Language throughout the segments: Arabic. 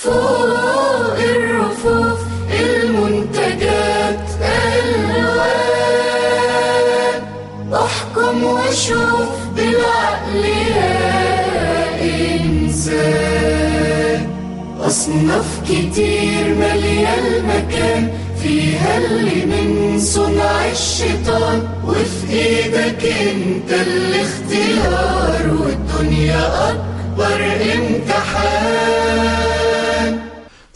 فوق الرفوف المنتجات ألوان أحكم وأشوف بالعقل يا إنسان. أصناف كتير مالية المكان فيها اللي من صنع الشيطان. وفي إيدك أنت الاختيار والدنيا أكبر إمتحان.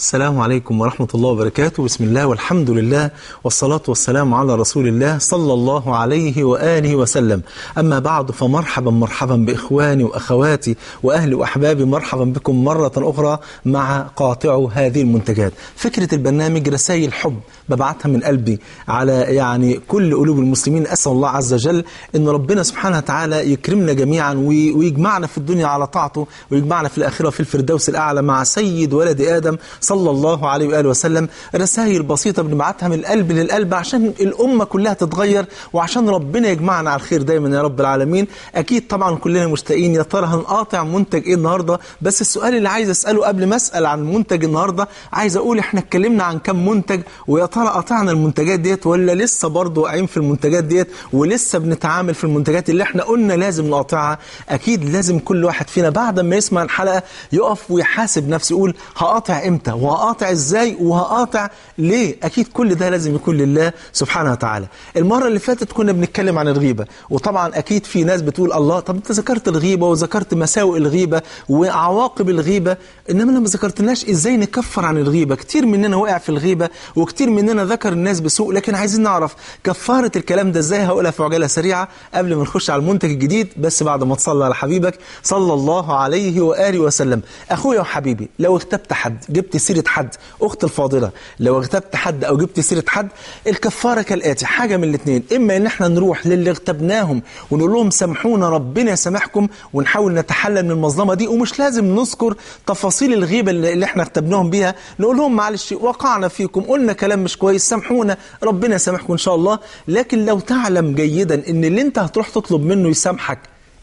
السلام عليكم ورحمة الله وبركاته. بسم الله والحمد لله والصلاة والسلام على رسول الله صلى الله عليه وآله وسلم. أما بعد فمرحبا مرحبا بإخواني وأخواتي وأهلي وأحبابي. مرحبا بكم مرة أخرى مع قاطع هذه المنتجات. فكرة البرنامج رسائل حب ببعتها من قلبي على يعني كل قلوب المسلمين. أسأل الله عز وجل أن ربنا سبحانه وتعالى يكرمنا جميعا وي- ويجمعنا في الدنيا على طاعته ويجمعنا في الآخرة في الفردوس الأعلى مع سيد ولد آدم صلى الله عليه وآله وسلم رسائل بسيطة بنبعتها من القلب للقلب عشان الأمة كلها تتغير وعشان ربنا يجمعنا على الخير دايما يا رب العالمين. أكيد طبعا كلنا مشتاقين يا ترى هنقاطع منتج إيه النهاردة؟ بس السؤال اللي عايز أسأله قبل ما أسأل عن منتج النهاردة عايز أقول إحنا اتكلمنا عن كم منتج ويا ترى قطعنا المنتجات ديت ولا لسه برضه واقعين في المنتجات ديت؟ ولسه بنتعامل في المنتجات اللي إحنا قلنا لازم نقاطعها. أكيد لازم كل واحد فينا بعد ما يسمع الحلقة يقف ويحاسب نفسه يقول هقاطع إمتى؟ وهقاطع إزاي وهقاطع ليه؟ أكيد كل ده لازم يكون لله سبحانه وتعالى. المرة اللي فاتت كنا بنتكلم عن الغيبة وطبعا أكيد في ناس بتقول الله طب أنت ذكرت الغيبة وذكرت مساوئ الغيبة وعواقب الغيبة إنما لما ذكرتناش إزاي نكفر عن الغيبة؟ كتير مننا وقع في الغيبة وكتير مننا ذكر الناس بسوء لكن عايزين نعرف كفارة الكلام ده إزاي؟ هقولها في عجالة سريعة قبل ما نخش على المنتج الجديد بس بعد ما تصلي على حبيبك صلى الله عليه وآله وسلم. أخويا وحبيبي لو اغتبت حد جبت سيرة حد اخت الفاضلة لو اغتبت حد أو جبت سيرة حد الكفارة كالآتي حاجة من الاثنين إما إن إحنا نروح للي اغتبناهم ونقول لهم سامحونا ربنا يسامحكم ونحاول نتحلل من المظلمة دي ومش لازم نذكر تفاصيل الغيبة اللي اللي إحنا اغتبناهم بيها. نقول لهم معلش وقعنا فيكم قلنا كلام مش كويس سامحونا ربنا يسامحكم إن شاء الله. لكن لو تعلم جيدا إن اللي أنت هتروح تطلب منه يسامحك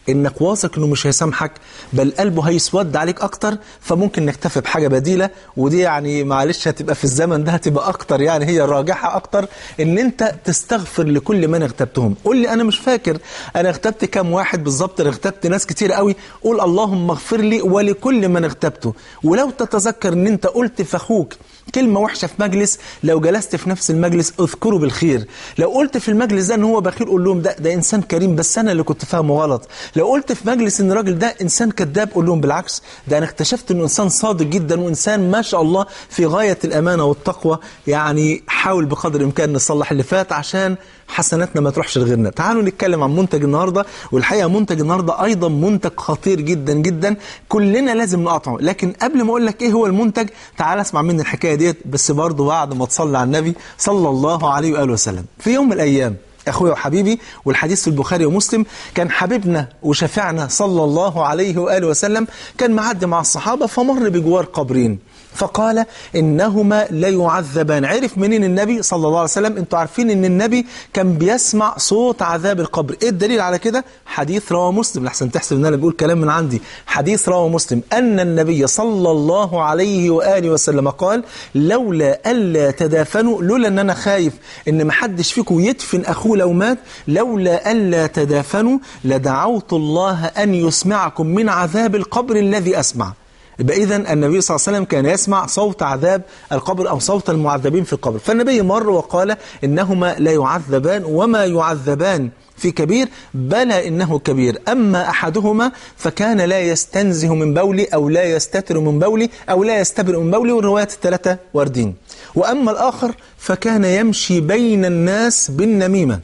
إنك واثق إنه مش هيسامحك بل قلبه هيسود عليك أكتر فممكن نكتفي بحاجة بديلة ودي يعني معلش هتبقى في الزمن ده هتبقى أكتر يعني هي الراجحه أكتر إن أنت تستغفر لكل من اغتبتهم. قول لي أنا مش فاكر أنا اغتبت كام واحد بالظبط أنا اغتبت ناس كتير قوي قول اللهم اغفر لي ولكل من اغتبته. ولو تتذكر إن أنت قلت في أخوك كلمة وحشة في مجلس لو جلست في نفس المجلس أذكره بالخير. لو قلت في المجلس ده إن هو بخيل قول لهم ده ده إنسان كريم بس أنا اللي كنت فاهمه غلط. لو قلت في مجلس إن الراجل ده إنسان كذاب قول لهم بالعكس. ده أنا اكتشفت إنه إنسان صادق جدا وإنسان ما شاء الله في غاية الأمانة والتقوى. يعني حاول بقدر الإمكان نصلح اللي فات عشان حسناتنا ما تروحش لغيرنا. تعالوا نتكلم عن منتج النهاردة والحقيقة منتج النهاردة أيضا منتج خطير جدا جدا. كلنا لازم نقطعه لكن قبل ما أقول لك إيه هو المنتج تعال اسمع مني الحكاية ديت بس برضه بعد ما تصلي على النبي صلى الله عليه وآله وسلم. في يوم من الأيام أخويا وحبيبي والحديث في البخاري ومسلم كان حبيبنا وشفيعنا صلى الله عليه وآله وسلم كان معدي مع الصحابة فمر بجوار قبرين. فقال إنهما لا يعذبان عرف منين النبي صلى الله عليه وسلم؟ أنتوا عارفين إن النبي كان بيسمع صوت عذاب القبر. إيه الدليل على كده؟ حديث رواه مسلم. لحسن تحسب إن أنا بقول كلام من عندي. حديث رواه مسلم. أن النبي صلى الله عليه وآله وسلم قال لولا ألا تدافنوا لولا إن أنا خايف إن ما حدش فيكم يدفن أخوه لو مات لولا ألا تدافنوا لدعوت الله أن يسمعكم من عذاب القبر الذي أسمع. يبقى اذا النبي صلى الله عليه وسلم كان يسمع صوت عذاب القبر أو صوت المعذبين في القبر. فالنبي مر وقال إنهما لا يعذبان وما يعذبان في كبير بلى إنه كبير. أما أحدهما فكان لا يستنزه من بولي أو لا يستتر من بولي أو لا يستبرئ من بولي والروايات الثلاثة واردين. وأما الآخر فكان يمشي بين الناس بالنميمة.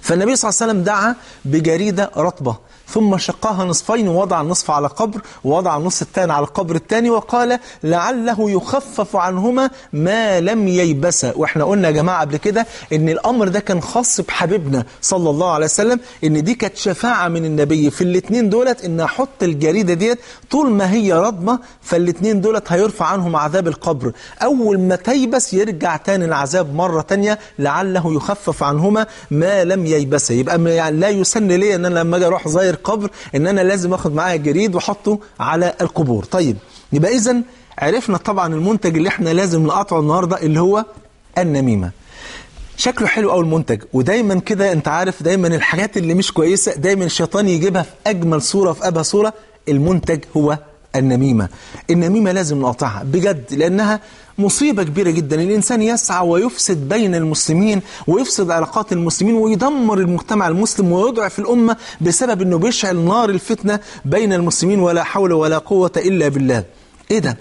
فالنبي صلى الله عليه وسلم دعا بجريدة رطبة. ثم شقاها نصفين ووضع النصف على قبر ووضع النص الثاني على القبر الثاني وقال لعله يخفف عنهما ما لم ييبسا. وإحنا قلنا يا جماعة قبل كده إن الأمر ده كان خاص بحبيبنا صلى الله عليه وسلم إن دي كانت شفاعة من النبي. في الاثنين دولت إن أحط الجريدة ديت طول ما هي رطبة فالاثنين دولت هيرفع عنهم عذاب القبر. أول ما تيبس يرجع تاني العذاب مرة تانية لعله يخفف عنهما ما لم ييبسا. يبقى يعني لا يسن لي إن أنا لما أجي أروح زاير قبر إن أنا لازم آخد معايا جريد وأحطه على القبور. طيب يبقى اذا عرفنا طبعا المنتج اللي إحنا لازم نقطعه النهارده اللي هو النميمة. شكله حلو قوي المنتج ودايما كده أنت عارف دايما الحاجات اللي مش كويسة دايما الشيطان يجيبها في أجمل صورة في أبهى صورة المنتج هو النميمة. النميمة لازم نقطعها بجد لأنها مصيبة كبيرة جدا. الإنسان يسعى ويفسد بين المسلمين ويفسد علاقات المسلمين ويدمر المجتمع المسلم ويضعف الأمة بسبب أنه بيشعل نار الفتنة بين المسلمين ولا حول ولا قوة إلا بالله. إيه ده؟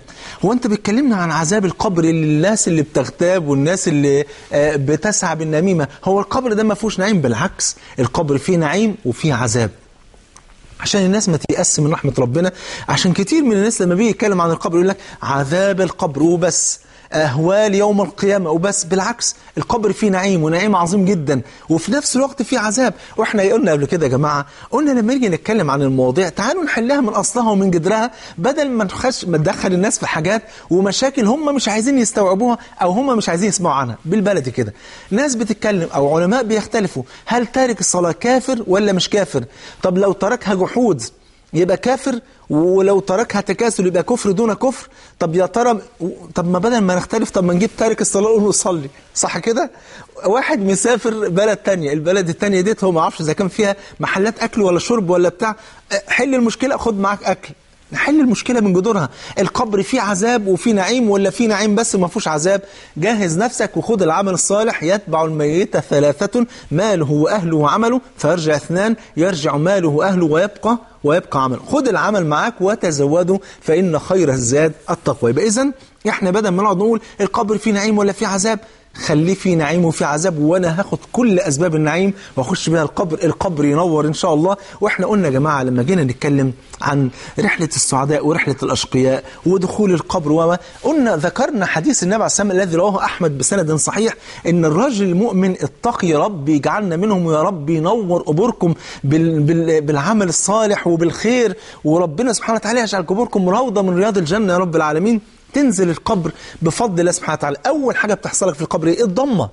هو أنت بتكلمنا عن عذاب القبر للناس اللي بتغتاب والناس اللي آه، بتسعى بالنميمة. هو القبر ده ما فيهوش نعيم بالعكس القبر فيه نعيم وفيه عذاب. عشان الناس ما تيأس من رحمة ربنا. عشان كتير من الناس لما بيجي يتكلم عن القبر يقول لك عذاب القبر وبس. أهوال يوم القيامة. وبس بالعكس القبر فيه نعيم ونعيم عظيم جدا. وفي نفس الوقت فيه عذاب. وإحنا قلنا قبل كده يا جماعة قلنا لما نيجي نتكلم عن المواضيع تعالوا نحلها من أصلها ومن جذرها بدل ما نخش ما ندخل الناس في حاجات ومشاكل هم مش عايزين يستوعبوها أو هم مش عايزين يسمعوا عنها. بالبلدي كده. ناس بتتكلم أو علماء بيختلفوا هل تارك الصلاة كافر ولا مش كافر؟ طب لو تركها جحود يبقى كافر ولو تركها تكاسل يبقى كفر دون كفر. طب يا ترى طب ما بدل ما نختلف طب ما نجيب تارك الصلاة ونقول له صلي. صح كده؟ واحد مسافر بلد تانية البلد التانية ديت هو ما عرفش إذا كان فيها محلات أكل ولا شرب ولا بتاع. حل المشكلة خد معاك أكل. نحل المشكلة من جذورها. القبر فيه عذاب وفيه نعيم ولا فيه نعيم بس ما فيهوش عذاب؟ جهز نفسك وخد العمل الصالح. يتبع الميت ثلاثة ماله وأهله وعمله فيرجع اثنان يرجع ماله وأهله ويبقى ويبقى عمله. خد العمل معاك وتزودوا فإن خير الزاد التقوى. يبقى إحنا بدل ما نقعد نقول القبر فيه نعيم ولا فيه عذاب خليه في نعيم وفي عذاب وأنا هاخد كل أسباب النعيم واخش بيها القبر القبر ينور إن شاء الله. وإحنا قلنا يا جماعة لما جينا نتكلم عن رحلة السعداء ورحلة الأشقياء ودخول القبر وما قلنا ذكرنا حديث النبي عليه والسلام الذي رواه أحمد بسند صحيح إن الرجل المؤمن اتقي ربي يجعلنا منهم ويا رب ينور قبوركم بال بال بالعمل الصالح وبالخير وربنا سبحانه وتعالى يجعل قبوركم روضة من رياض الجنة يا رب العالمين. تنزل القبر بفضل الله سبحانه وتعالى. أول حاجة بتحصل لك في القبر إيه؟ الضمة.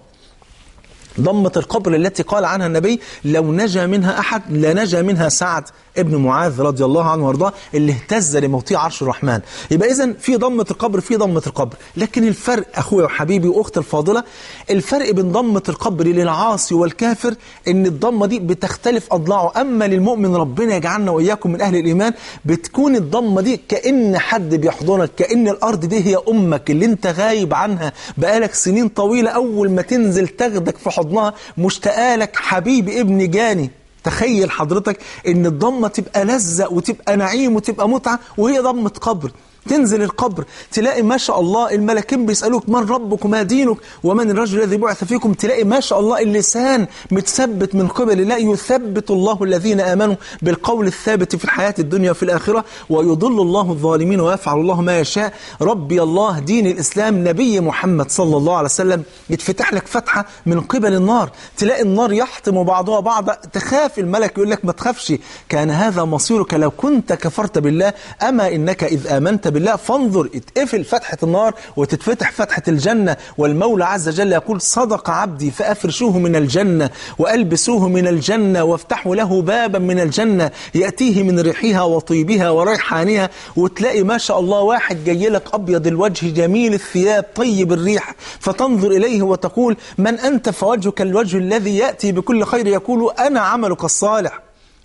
ضمة القبر التي قال عنها النبي لو نجا منها أحد لنجا منها سعد ابن معاذ رضي الله عنه وأرضاه اللي اهتز لموطي عرش الرحمن. يبقى إذن في ضمة القبر في ضمة القبر. لكن الفرق أخويا وحبيبي وأختي الفاضلة الفرق بين ضمة القبر للعاصي والكافر إن الضمة دي بتختلف أضلاعه. أما للمؤمن ربنا يجعلنا وإياكم من أهل الإيمان بتكون الضمة دي كأن حد بيحضنك كأن الأرض دي هي أمك اللي أنت غايب عنها. بقالك سنين طويلة أول ما تنزل تاخدك في حضنها مشتاقة لك حبيبي ابن جاني. تخيل حضرتك إن الضمة تبقى لذة وتبقى نعيم وتبقى متعة وهي ضمة قبر. تنزل القبر تلاقي ما شاء الله الملكين بيسألوك من ربك وما دينك؟ ومن الرجل الذي بعث فيكم؟ تلاقي ما شاء الله اللسان متثبت من قبل. الله يثبت الله الذين آمنوا بالقول الثابت في الحياة الدنيا وفي الآخرة ويضل الله الظالمين ويفعل الله ما يشاء. ربي الله دين الإسلام نبي محمد صلى الله عليه وسلم. يتفتح لك فتحة من قبل النار. تلاقي النار يحطم بعضها بعضا تخاف الملك يقول لك ما تخافش. كان هذا مصيرك لو كنت كفرت بالله. أما إنك إذ آمنت بالله فانظر اتقفل فتحة النار وتتفتح فتحة الجنة. والمولى عز وجل يقول صدق عبدي فأفرشوه من الجنة وألبسوه من الجنة وافتحوا له بابا من الجنة يأتيه من ريحها وطيبها وريحانها وتلاقي ما شاء الله واحد جاي لك أبيض الوجه جميل الثياب طيب الريح. فتنظر إليه وتقول من أنت فوجهك الوجه الذي يأتي بكل خير؟ يقول أنا عملك الصالح.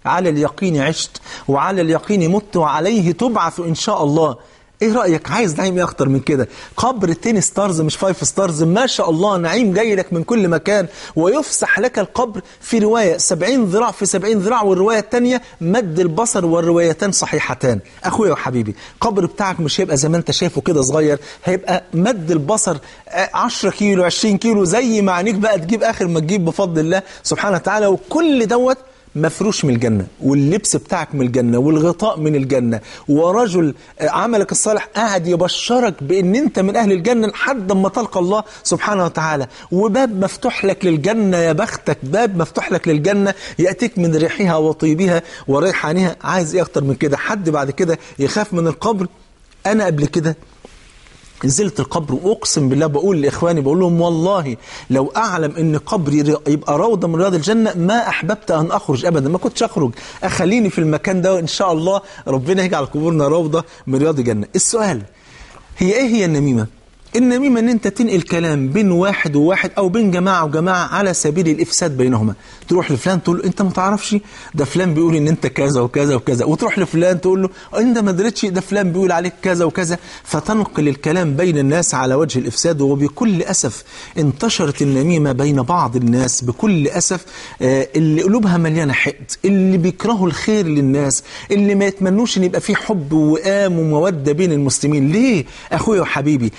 على اليقين عشت وعلى اليقين مت وعليه تبعث إن شاء الله. إيه رأيك؟ عايز نعيم إيه أكتر من كده؟ قبر 10 stars مش 5 stars. ما شاء الله نعيم جاي لك من كل مكان. ويفسح لك القبر في رواية. 70 ذراع في 70 ذراع والرواية الثانية مد البصر والروايتان صحيحتان. أخويا وحبيبي قبر بتاعك مش هيبقى زي ما انت شايفه كده صغير. هيبقى مد البصر 10 كيلو 20 كيلو زي ما عينيك بقى تجيب آخر ما تجيب بفضل الله سبحانه وتعالى. وكل دوت مفروش من الجنة واللبس بتاعك من الجنة والغطاء من الجنة. ورجل عملك الصالح قاعد يبشرك بأن أنت من أهل الجنة لحد ما تلقى الله سبحانه وتعالى. وباب مفتوح لك للجنة يا بختك باب مفتوح لك للجنة يأتيك من ريحها وطيبها وريحانها. عايز إيه أكتر من كده؟ حد بعد كده يخاف من القبر؟ أنا قبل كده نزلت القبر واقسم بالله بقول لإخواني بقول لهم والله لو أعلم إن قبري يبقى روضة من رياض الجنة ما أحببت أن أخرج ابدا ما كنتش أخرج. أخليني في المكان ده وان شاء الله ربنا يجعل قبورنا روضة من رياض الجنة. السؤال هي إيه هي النميمة؟ النميمة إن أنت تنقل كلام بين واحد وواحد أو بين جماعة وجماعة على سبيل الإفساد بينهما. تروح لفلان تقول له أنت ما تعرفش؟ ده فلان بيقول إن أنت كذا وكذا وكذا. وتروح لفلان تقول له أنت ما درتش ده فلان بيقول عليك كذا وكذا. فتنقل الكلام بين الناس على وجه الإفساد وبكل أسف انتشرت النميمة بين بعض الناس. بكل أسف آه، اللي قلوبها مليانة حقد اللي بيكرهوا الخير للناس اللي ما يتمنوش إن يبقى في حب ووئام ومودة بين المسلمين. ليه؟ أخويا وحبيبي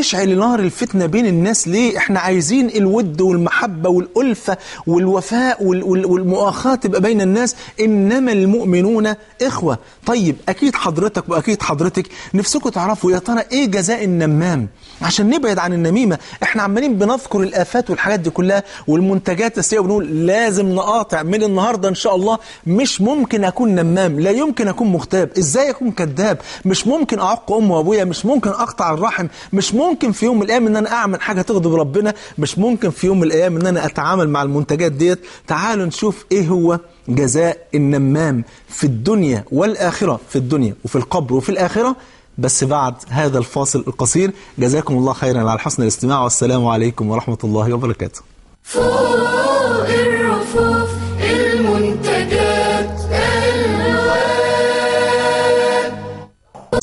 هتشعل نار الفتنة بين الناس. ليه؟ إحنا عايزين الود والمحبة والألفة والوفاء وال- وال- والمؤاخاة تبقى بين الناس. إنما المؤمنون إخوة. طيب أكيد حضرتك وأكيد حضرتك نفسكم تعرفوا يا ترى إيه جزاء النمام؟ عشان نبعد عن النميمة. إحنا عمالين بنذكر الآفات والحاجات دي كلها والمنتجات السيئة وبنقول لازم نقاطع من النهاردة إن شاء الله. مش ممكن أكون نمام. لا يمكن أكون مغتاب. إزاي أكون كذاب؟ مش ممكن أعق أمي وأبويا. مش ممكن أقطع الرحم. مش ممكن في يوم من الأيام إن أنا أعمل حاجة تغضب ربنا مش ممكن في يوم من الأيام إن أنا أتعامل مع المنتجات ديت. تعالوا نشوف إيه هو جزاء النمام في الدنيا والآخرة في الدنيا وفي القبر وفي الآخرة. بس بعد هذا الفاصل القصير جزاكم الله خيرا على حسن الاستماع والسلام عليكم ورحمة الله وبركاته.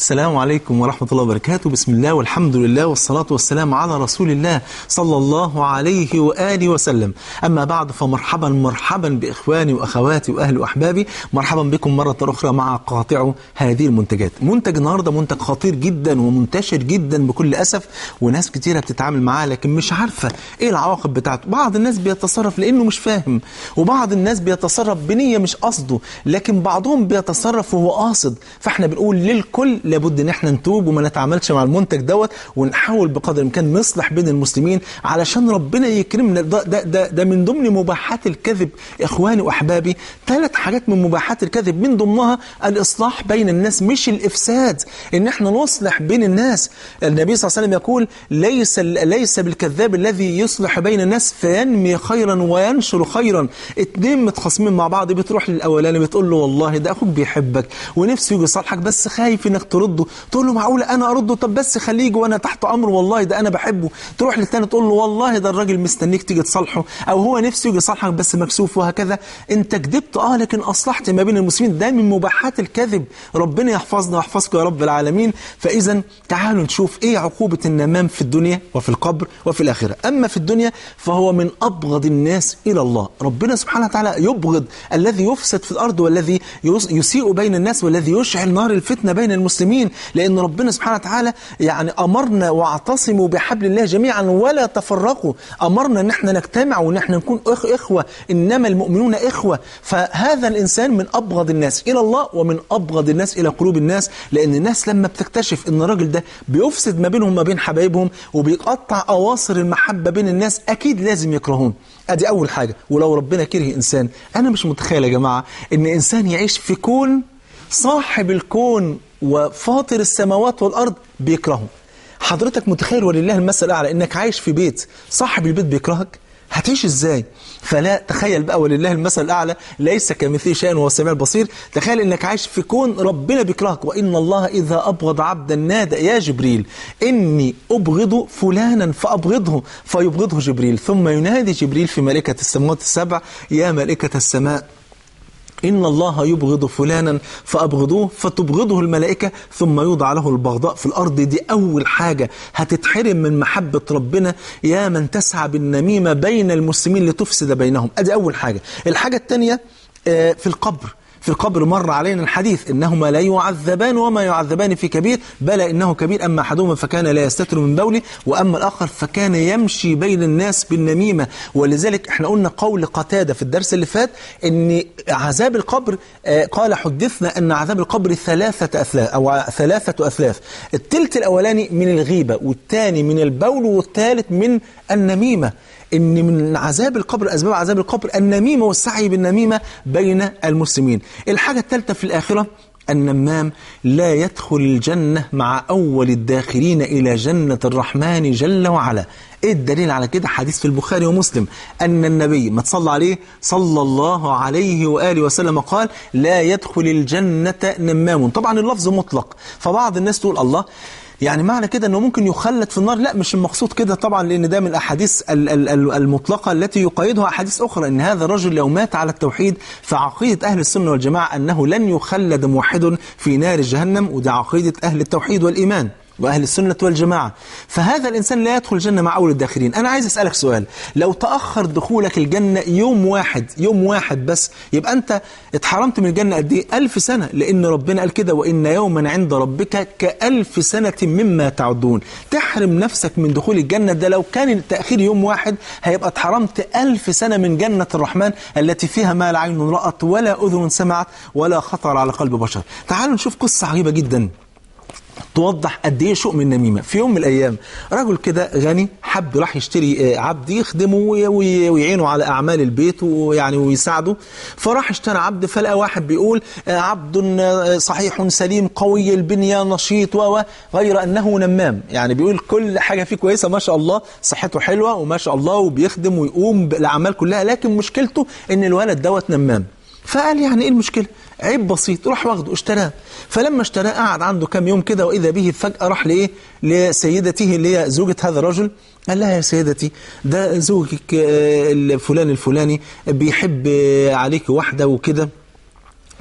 السلام عليكم ورحمة الله وبركاته. بسم الله والحمد لله والصلاة والسلام على رسول الله صلى الله عليه وآله وسلم. أما بعد فمرحبا مرحبا بإخواني وأخواتي وأهلي وأحبابي. مرحبا بكم مرة أخرى مع قاطع هذه المنتجات. منتج النهاردة منتج خطير جدا ومنتشر جدا بكل أسف وناس كتيرة بتتعامل معاه لكن مش عارفة إيه العواقب بتاعته. بعض الناس بيتصرف لأنه مش فاهم وبعض الناس بيتصرف بنية مش قصده لكن بعضهم بيتصرف وهو قاصد. فإحنا بنقول للكل لابد إن إحنا نتوب وما نتعاملش مع المنتج دوت ونحاول بقدر الإمكان نصلح بين المسلمين علشان ربنا يكرمنا. ده, ده, ده, ده من ضمن مباحات الكذب إخواني وأحبابي. ثلاث حاجات من مباحات الكذب. من ضمنها الإصلاح بين الناس مش الإفساد. إن إحنا نصلح بين الناس. النبي صلى الله عليه وسلم يقول ليس ليس بالكذاب الذي يصلح بين الناس فينمي خيرا وينشر خيرا. اتنين متخاصمين مع بعض بتروح للأولاني بتقول له والله ده أخوك بيحبك ونفسه يجي يصالحك بس خايف إنك ترده تقول له معقولة أنا أرده؟ طب بس خليه وأنا تحت امره والله ده أنا بحبه. تروح للتاني تقول له والله ده الراجل مستنيك تيجي تصالحه أو هو نفسه يجي يصالحك بس مكسوف وهكذا. أنت كذبت آه لكن أصلحت ما بين المسلمين. ده من مباحات الكذب. ربنا يحفظنا ويحفظكم يا رب العالمين. فإذا تعالوا نشوف إيه عقوبة النمام في الدنيا وفي القبر وفي الآخرة. أما في الدنيا فهو من أبغض الناس إلى الله. ربنا سبحانه وتعالى يبغض الذي يفسد في الأرض والذي يس- يسيء بين الناس والذي يشعل نار الفتنة بين المسلمين. لأن ربنا سبحانه وتعالى يعني أمرنا واعتصموا بحبل الله جميعا ولا تفرقوا. أمرنا إن إحنا نجتمع وإن إحنا نكون أخ إخوة إنما المؤمنون إخوة. فهذا الإنسان من أبغض الناس إلى الله ومن أبغض الناس إلى قلوب الناس لأن الناس لما بتكتشف إن الراجل ده بيفسد ما بينهم ما بين حبايبهم وبيقطع أواصر المحبة بين الناس أكيد لازم يكرهون. أدي أول حاجة ولو ربنا كره إنسان. أنا مش متخيل يا جماعة إن إنسان يعيش في كون صاحب الكون. وفاطر السماوات والأرض بيكرهه حضرتك متخيل ولله المثل الأعلى إنك عايش في بيت صاحب البيت بيكرهك؟ هتعيش إزاي؟ فلا تخيل بقى ولله المثل الأعلى ليس كمثله شيء وهو السميع البصير. تخيل إنك عايش في كون ربنا بيكرهك. وإن الله إذا أبغض عبدا نادى يا جبريل إني أبغض فلانا فأبغضه فيبغضه جبريل. ثم ينادي جبريل في ملائكه السماوات السبع يا ملائكه السماء. إن الله يبغض فلانا فأبغضوه فتبغضه الملائكة ثم يوضع له البغضاء في الأرض. دي أول حاجة. هتتحرم من محبة ربنا. يا من تسعى بالنميمة بين المسلمين لتفسد بينهم. أدي أول حاجة. الحاجة الثانية آه، في القبر. في القبر مر علينا الحديث إنهما لا يعذبان وما يعذبان في كبير بلى إنه كبير أما أحدهما فكان لا يستتر من بوله وأما الآخر فكان يمشي بين الناس بالنميمة. ولذلك إحنا قلنا قول قتادة في الدرس اللي فات إن عذاب القبر آه، قال حدثنا أن عذاب القبر ثلاثة أثلاث أو ثلاثة أثلاث. التلت الأولاني من الغيبة والثاني من البول والثالث من النميمة. إن من عذاب القبر أسباب عذاب القبر النميمة والسعي بالنميمة بين المسلمين. الحاجة الثالثة في الآخرة النمام لا يدخل الجنة مع أول الداخلين إلى جنة الرحمن جل وعلا. إيه الدليل على كده؟ حديث في البخاري ومسلم أن النبي ما تصلى عليه صلى الله عليه وآله وسلم قال لا يدخل الجنة نمام. طبعا اللفظ مطلق فبعض الناس تقول الله يعني معنى كده إنه ممكن يخلد في النار؟ لا مش المقصود كده طبعا لأن ده من الأحاديث ال- ال- ال- المطلقة التي يقيدها أحاديث أخرى إن هذا الرجل لو مات على التوحيد فعقيدة أهل السنة والجماعة أنه لن يخلد موحد في نار جهنم وده عقيدة أهل التوحيد والإيمان. وأهل السنة والجماعة. فهذا الإنسان لا يدخل الجنة مع اول الداخلين. أنا عايز أسألك سؤال. لو تأخر دخولك الجنة يوم واحد يوم واحد بس يبقى أنت اتحرمت من الجنة قد إيه؟ ألف سنة. لأن ربنا قال كده وإن يوما عند ربك كألف سنة مما تعدون. تحرم نفسك من دخول الجنة ده لو كان التأخير يوم واحد هيبقى اتحرمت ألف سنة من جنة الرحمن التي فيها ما لا عين رأت ولا أذن سمعت ولا خطر على قلب بشر. تعالوا نشوف قصة عجيبة جدا. توضح قد إيه شؤم النميمه في يوم من الأيام رجل كده غني حب راح يشتري آه، عبد يخدمه وي- وي- ويعينه على أعمال البيت ويعني ويساعده. فراح اشترى عبد فلقى واحد بيقول آه، عبد آه، صحيح سليم قوي البنية نشيط و- غير أنه نمام. يعني بيقول كل حاجة فيه كويسة ما شاء الله صحته حلوة وما شاء الله وبيخدم ويقوم بالأعمال كلها. لكن مشكلته إن الولد دوت نمام. فقال يعني إيه المشكلة؟ عيب بسيط راح واخده اشتراه. فلما اشتراه قعد عنده كام يوم كده وإذا به فجأة راح لإيه؟ لسيدته اللي هي زوجة هذا الرجل. قال لها يا سيدتي ده زوجك آه، الفلان الفلاني بيحب عليك واحدة وكده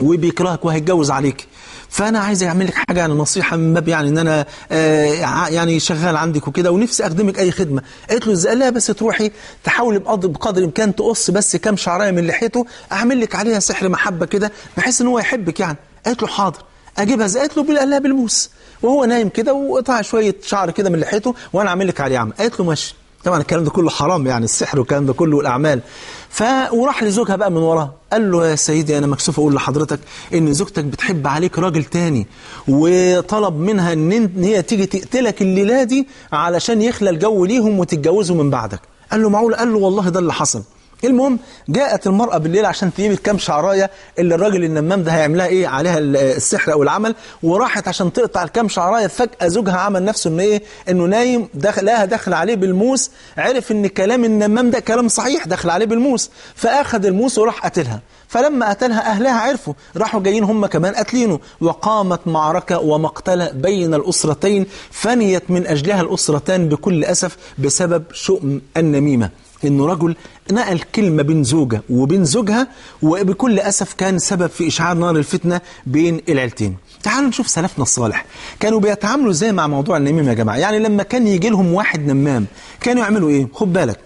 وبيكرهك وهيتجوز عليك. فأنا عايز أعمل لك حاجة يعني نصيحة من باب يعني إن أنا آه يعني شغال عندك وكده ونفسي أخدمك أي خدمة. قالت له إزاي؟ لها بس تروحي تحاولي بقدر الإمكان تقص بس كام شعراية من لحيته أعمل لك عليها سحر محبة كده بحيث إن هو يحبك يعني. قالت له حاضر. أجيبها قالت له بال- قال لها بالموس. وهو نايم كده وقطع شوية شعر كده من لحيته وأنا أعمل لك عليه عمل قالت له ماشي. طبعا الكلام ده كله حرام يعني السحر والكلام ده كله والأعمال. ف وراح لزوجها بقى من وراها قال له يا سيدي أنا مكسوف أقول لحضرتك إن زوجتك بتحب عليك راجل تاني وطلب منها إن هي تيجي تقتلك الليلة دي علشان يخلى الجو ليهم وتتجوزوا من بعدك. قال له معقول قال له والله ده اللي حصل. المهم جاءت المرأة بالليل عشان تجيب الكام شعراية اللي الراجل النمام ده هيعملها إيه عليها ال- السحر أو العمل وراحت عشان تقطع الكام شعراية فجأة زوجها عمل نفسه إنه إيه إنه نايم دخل لها دخل عليه بالموس عرف إن كلام النمام ده كلام صحيح دخل عليه بالموس فأخذ الموس وراح قتلها. فلما قتلها أهلها عرفوا راحوا جايين هم كمان قاتلينه. وقامت معركة ومقتلة بين الأسرتين فنيت من أجلها الأسرتان بكل أسف بسبب شؤم النميمة. إنه رجل نقل كلمة بين زوجه وبين زوجها وبكل أسف كان سبب في اشعال نار الفتنة بين العيلتين. تعالوا نشوف سلفنا الصالح كانوا بيتعاملوا إزاي مع موضوع النميمة يا جماعة، يعني لما كان يجي لهم واحد نمام كانوا يعملوا إيه؟ خد بالك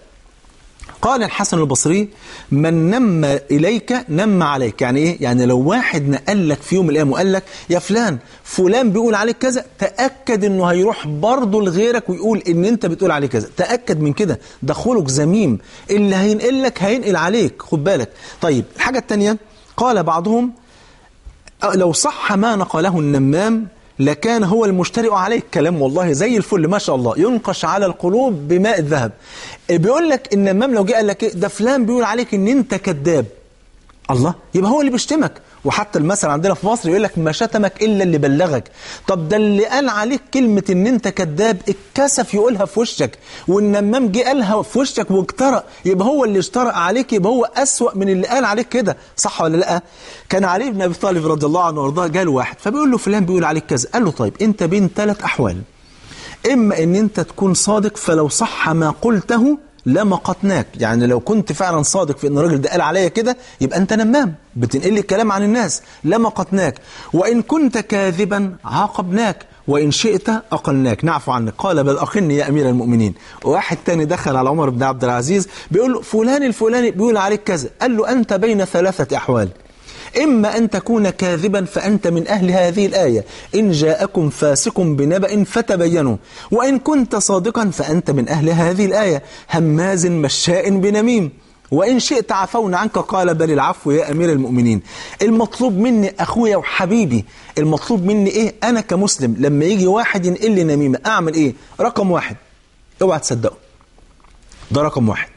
قال الحسن البصري من نم إليك نم عليك. يعني إيه؟ يعني لو واحد نقل لك في يوم الأيام وقال لك يا فلان فلان بيقول عليك كذا. تأكد إنه هيروح برضه لغيرك ويقول إن أنت بتقول عليه كذا. تأكد من كده. ده خلق ذميم اللي هينقل لك هينقل عليك. خد بالك. طيب الحاجة الثانية قال بعضهم لو صح ما نقله النمام لكان هو المشترئ عليك. كلام والله زي الفل ما شاء الله. ينقش على القلوب بماء الذهب. بيقول لك النمام لو جه قال لك إيه؟ ده فلان بيقول عليك إن أنت كذاب. الله يبقى هو اللي بيشتمك. وحتى المثل عندنا في مصر يقول لك ما شتمك إلا اللي بلغك. طب ده اللي قال عليك كلمة إن أنت كذاب اتكسف يقولها في وشك والنمام جه قالها في وشك واجترأ يبقى هو اللي اجترأ عليك يبقى هو أسوأ من اللي قال عليك كده. صح ولا لأ؟ كان علي بن أبي طالب رضي الله عنه وارضاه جاله واحد فبيقول له فلان بيقول عليك كذا. قال له طيب أنت بين ثلاث أحوال إما إن أنت تكون صادق فلو صح ما قلته لمقتناك يعني لو كنت فعلا صادق في إن الراجل ده قال عليا كده يبقى أنت نمام. بتنقل الكلام عن الناس. لمقتناك وإن كنت كاذبا عاقبناك. وإن شئت أقلناك. نعفو عنك. قال بل أقلني يا أمير المؤمنين. واحد تاني دخل على عمر بن عبد العزيز بيقول له فلان الفلاني بيقول عليك كذا. قال له أنت بين ثلاثة أحوال. إما أن تكون كاذبا فأنت من أهل هذه الآية. إن جاءكم فاسق بنبأ فتبينوا. وإن كنت صادقا فأنت من أهل هذه الآية. هماز مشاء بنميم. وإن شئت عفونا عنك قال بل العفو يا أمير المؤمنين. المطلوب مني أخويا وحبيبي. المطلوب مني إيه؟ أنا كمسلم. لما يجي واحد ينقل لي نميمة أعمل إيه؟ رقم واحد. أوعى تصدقه. ده رقم واحد.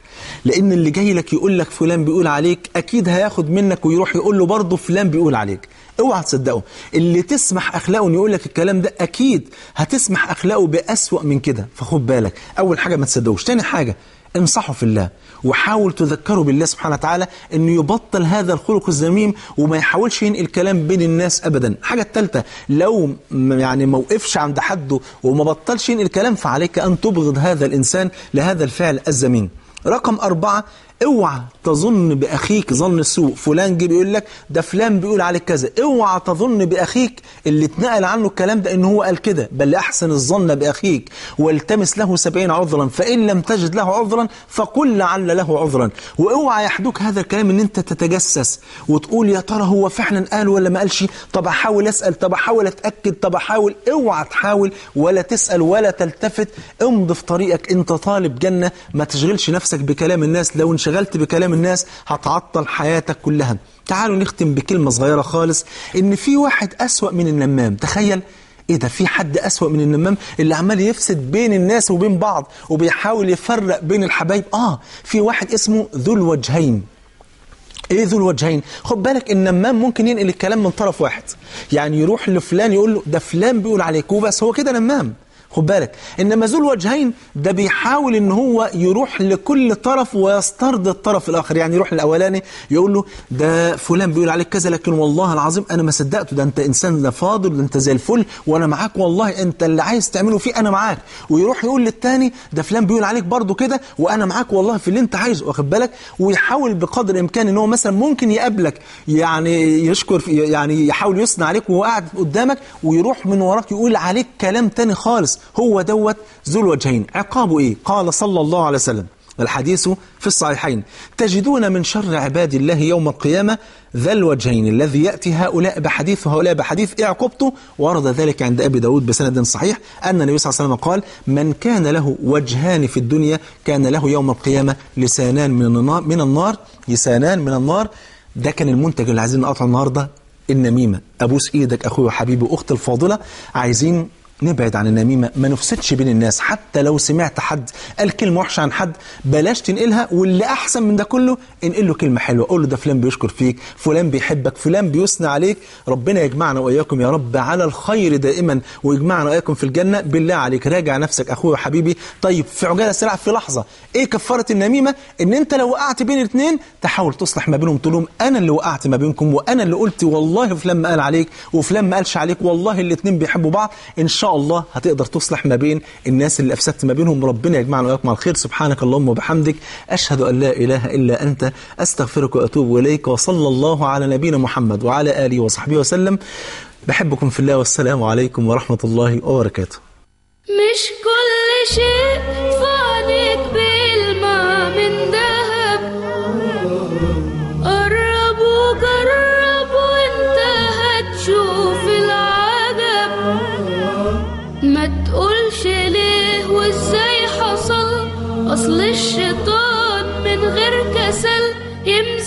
لأن اللي جاي لك يقول لك فلان بيقول عليك أكيد هياخد منك ويروح يقول له برضه فلان بيقول عليك. اوعى تصدقه. اللي تسمح اخلاقه إنه يقول لك الكلام ده أكيد هتسمح اخلاقه بأسوأ من كده. فخد بالك اول حاجة ما تصدقوش. تاني حاجة انصحه في الله وحاول تذكره بالله سبحانه وتعالى إنه يبطل هذا الخلق الذميم وما يحاولش ينقل كلام بين الناس ابدا. الحاجة الثالثه لو يعني ما وقفش عند حده وما بطلش ينقل كلام فعليك أن تبغض هذا الإنسان لهذا الفعل الذميم. رقم أربعة اوعى تظن بأخيك ظن السوء. فلان جه بيقول لك ده فلان بيقول عليك كذا. اوعى تظن بأخيك اللي اتنقل عنه الكلام ده إن هو قال كده. بل أحسن الظن بأخيك. والتمس له سبعين عذرا. فإن لم تجد له عذرا فقل لعل له عذرا. وأوعى يحدوك هذا الكلام إن أنت تتجسس وتقول يا ترى هو فعلا قال ولا ما قالش؟ طب أحاول أسأل. طب أحاول أتأكد. طب أحاول. اوعى تحاول ولا تسأل ولا تلتفت. امضي في طريقك. أنت طالب جنة. ما تشغلش نفسك بكلام الناس. لو انشغلت بكلام الناس هتعطل حياتك كلها. تعالوا نختم بكلمة صغيرة خالص إن في واحد أسوأ من النمام. تخيل إيه ده؟ في حد أسوأ من النمام اللي عمال يفسد بين الناس وبين بعض وبيحاول يفرق بين الحبايب؟ آه في واحد اسمه ذو الوجهين. إيه ذو الوجهين؟ خد بالك النمام ممكن ينقل الكلام من طرف واحد. يعني يروح لفلان يقول له ده فلان بيقول عليك. وبس هو كده نمام. خد بالك. إنما ذو الوجهين ده بيحاول إن هو يروح لكل طرف ويسترضي الطرف الآخر. يعني يروح للأولاني يقول له ده فلان بيقول عليك كذا لكن والله العظيم أنا ما صدقته. ده أنت إنسان ده فاضل ده أنت زي الفل وأنا معاك والله. أنت اللي عايز تعمله فيه أنا معاك. ويروح يقول للتاني ده فلان بيقول عليك برضه كده وأنا معاك والله في اللي أنت عايزه واخد بالك؟ ويحاول بقدر الإمكان إن هو مثلا ممكن يقابلك يعني يشكر يعني يحاول يثني عليك وهو قاعد قدامك ويروح من وراك يقول عليك كلام تاني خالص. هو دوت ذو الوجهين. عقابه إيه؟ قال صلى الله عليه وسلم. الحديث في الصحيحين. تجدون من شر عباد الله يوم القيامة ذا الوجهين الذي يأتي هؤلاء بحديث وهؤلاء بحديث إيه عقبته ورد ذلك عند أبي داود بسند صحيح أن النبي صلى الله عليه وسلم قال من كان له وجهان في الدنيا كان له يوم القيامة لسانان من النار, من النار لسانان من النار. ده كان المنتج اللي عايزين نقطعه النهارده. النميمة أبوس إيدك أخوي وحبيبي وأختي الفاضلة عايزين نبعد عن النميمة. ما نفسدش بين الناس. حتى لو سمعت حد قال كلمة وحشة عن حد بلاش تنقلها. واللي أحسن من ده كله انقل له كلمة حلوة. قول له ده فلان بيشكر فيك فلان بيحبك فلان بيثنى عليك. ربنا يجمعنا وإياكم يا رب على الخير دائما ويجمعنا وإياكم في الجنة. بالله عليك راجع نفسك أخوي وحبيبي. طيب في عجالة سريعة في لحظة إيه كفارة النميمة؟ إن أنت لو وقعت بين الاثنين تحاول تصلح ما بينهم تقول لهم أنا اللي وقعت ما بينكم وأنا اللي قلت والله فلان ما قال عليك وفلان ما قالش عليك. والله الاثنين بيحبوا بعض. إن شاء الله هتقدر تصلح ما بين الناس اللي أفسدت ما بينهم. ربنا يجمعنا وإياكم على الخير سبحانك اللهم وبحمدك أشهد أن لا إله إلا أنت أستغفرك وأتوب إليك وصلى الله على نبينا محمد وعلى آله وصحبه وسلم. بحبكم في الله والسلام عليكم ورحمة الله وبركاته. مش كل شيء Hymns.